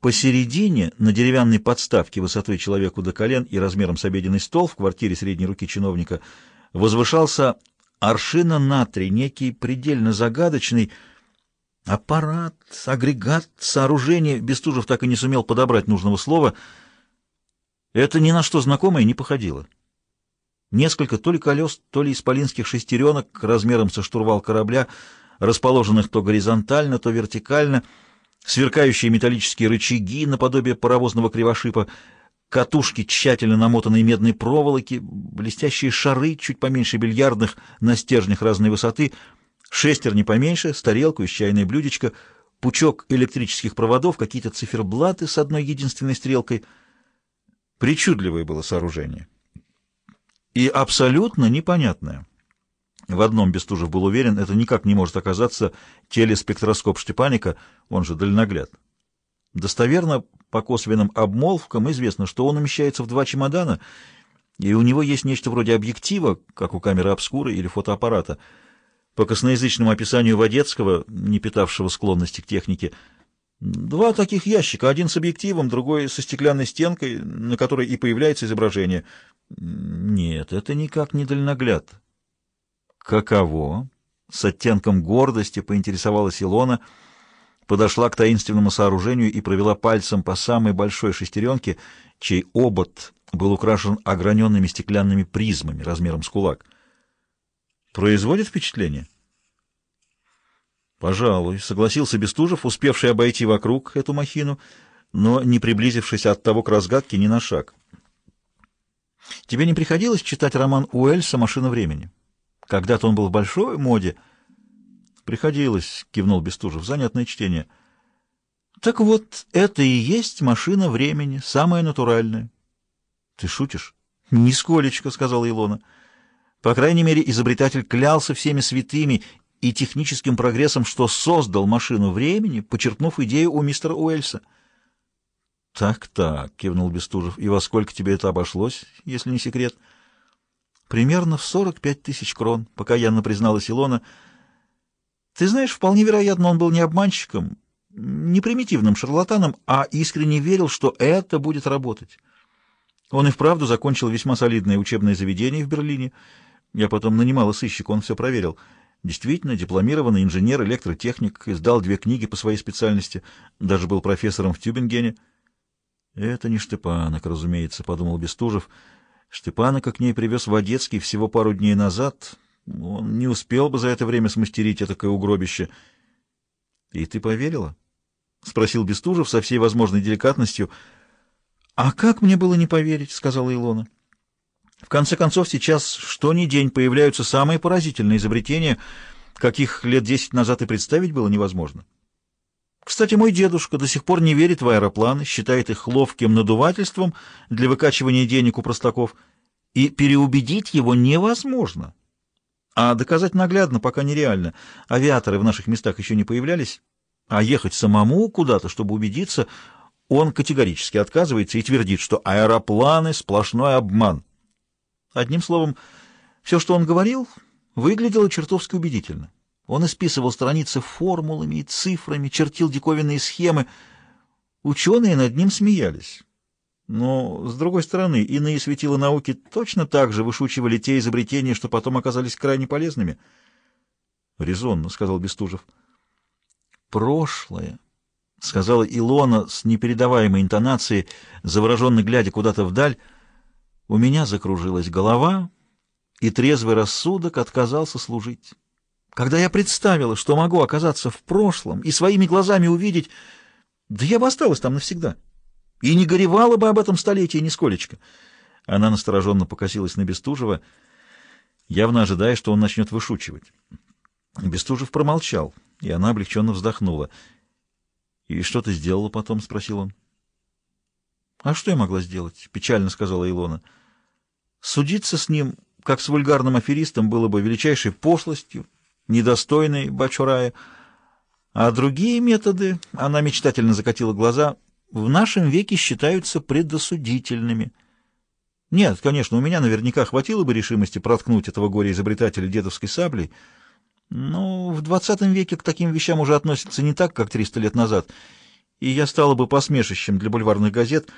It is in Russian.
Посередине, на деревянной подставке высотой человеку до колен и размером с обеденный стол в квартире средней руки чиновника, возвышался аршина натрий, некий предельно загадочный аппарат, агрегат, сооружение. Бестужев так и не сумел подобрать нужного слова. Это ни на что знакомое не походило. Несколько то ли колес, то ли исполинских шестеренок размером со штурвал корабля, расположенных то горизонтально, то вертикально — сверкающие металлические рычаги наподобие паровозного кривошипа, катушки тщательно намотанной медной проволоки, блестящие шары, чуть поменьше бильярдных, на стержнях разной высоты, шестерни поменьше, с тарелкой, с чайное блюдечко, пучок электрических проводов, какие-то циферблаты с одной единственной стрелкой. Причудливое было сооружение. И абсолютно непонятное. В одном Бестужев был уверен, это никак не может оказаться телеспектроскоп Штепаника, он же дальногляд. Достоверно, по косвенным обмолвкам, известно, что он умещается в два чемодана, и у него есть нечто вроде объектива, как у камеры обскуры или фотоаппарата. По косноязычному описанию Водецкого, не питавшего склонности к технике, два таких ящика, один с объективом, другой со стеклянной стенкой, на которой и появляется изображение. Нет, это никак не дальногляд. «Каково?» — с оттенком гордости поинтересовалась Илона, подошла к таинственному сооружению и провела пальцем по самой большой шестеренке, чей обод был украшен ограненными стеклянными призмами размером с кулак. «Производит впечатление?» «Пожалуй», — согласился Бестужев, успевший обойти вокруг эту махину, но не приблизившись от того к разгадке ни на шаг. «Тебе не приходилось читать роман Уэльса «Машина времени»?» Когда-то он был в большой моде. Приходилось, кивнул Бестужев, занятное чтение. Так вот, это и есть машина времени, самая натуральная. Ты шутишь? Нисколечко, сказала Илона. По крайней мере, изобретатель клялся всеми святыми и техническим прогрессом, что создал машину времени, почерпнув идею у мистера Уэльса. «Так-так», — кивнул Бестужев, — «и во сколько тебе это обошлось, если не секрет?» Примерно в 45 тысяч крон, покаянно призналась Илона. Ты знаешь, вполне вероятно, он был не обманщиком, не примитивным шарлатаном, а искренне верил, что это будет работать. Он и вправду закончил весьма солидное учебное заведение в Берлине. Я потом нанимала сыщика, он все проверил. Действительно, дипломированный инженер, электротехник, издал две книги по своей специальности, даже был профессором в Тюбингене. «Это не Штепанок, разумеется», — подумал Бестужев, — Штепаника к ней привез Водецкий всего пару дней назад. Он не успел бы за это время смастерить этакое угробище. — И ты поверила? — спросил Бестужев со всей возможной деликатностью. — А как мне было не поверить? — сказала Илона. — В конце концов, сейчас что ни день появляются самые поразительные изобретения, каких лет десять назад и представить было невозможно. Кстати, мой дедушка до сих пор не верит в аэропланы, считает их ловким надувательством для выкачивания денег у простаков, и переубедить его невозможно. А доказать наглядно пока нереально. Авиаторы в наших местах еще не появлялись, а ехать самому куда-то, чтобы убедиться, он категорически отказывается и твердит, что аэропланы — сплошной обман. Одним словом, все, что он говорил, выглядело чертовски убедительно. Он исписывал страницы формулами и цифрами, чертил диковинные схемы. Ученые над ним смеялись. Но, с другой стороны, иные светила науки точно так же вышучивали те изобретения, что потом оказались крайне полезными. — Резонно, — сказал Бестужев. — Прошлое, — сказала Илона с непередаваемой интонацией, завороженно глядя куда-то вдаль. У меня закружилась голова, и трезвый рассудок отказался служить. Когда я представила, что могу оказаться в прошлом и своими глазами увидеть, да я бы осталась там навсегда. И не горевала бы об этом столетии нисколечко. Она настороженно покосилась на Бестужева, явно ожидая, что он начнет вышучивать. Бестужев промолчал, и она облегченно вздохнула. — И что ты сделала потом? — спросил он. — А что я могла сделать? — печально сказала Илона. — Судиться с ним, как с вульгарным аферистом, было бы величайшей пошлостью, недостойный Бачурая. А другие методы, она мечтательно закатила глаза, в нашем веке считаются предосудительными. Нет, конечно, у меня наверняка хватило бы решимости проткнуть этого горе-изобретателя дедовской саблей, но в двадцатом веке к таким вещам уже относятся не так, как триста лет назад, и я стала бы посмешищем для бульварных газет,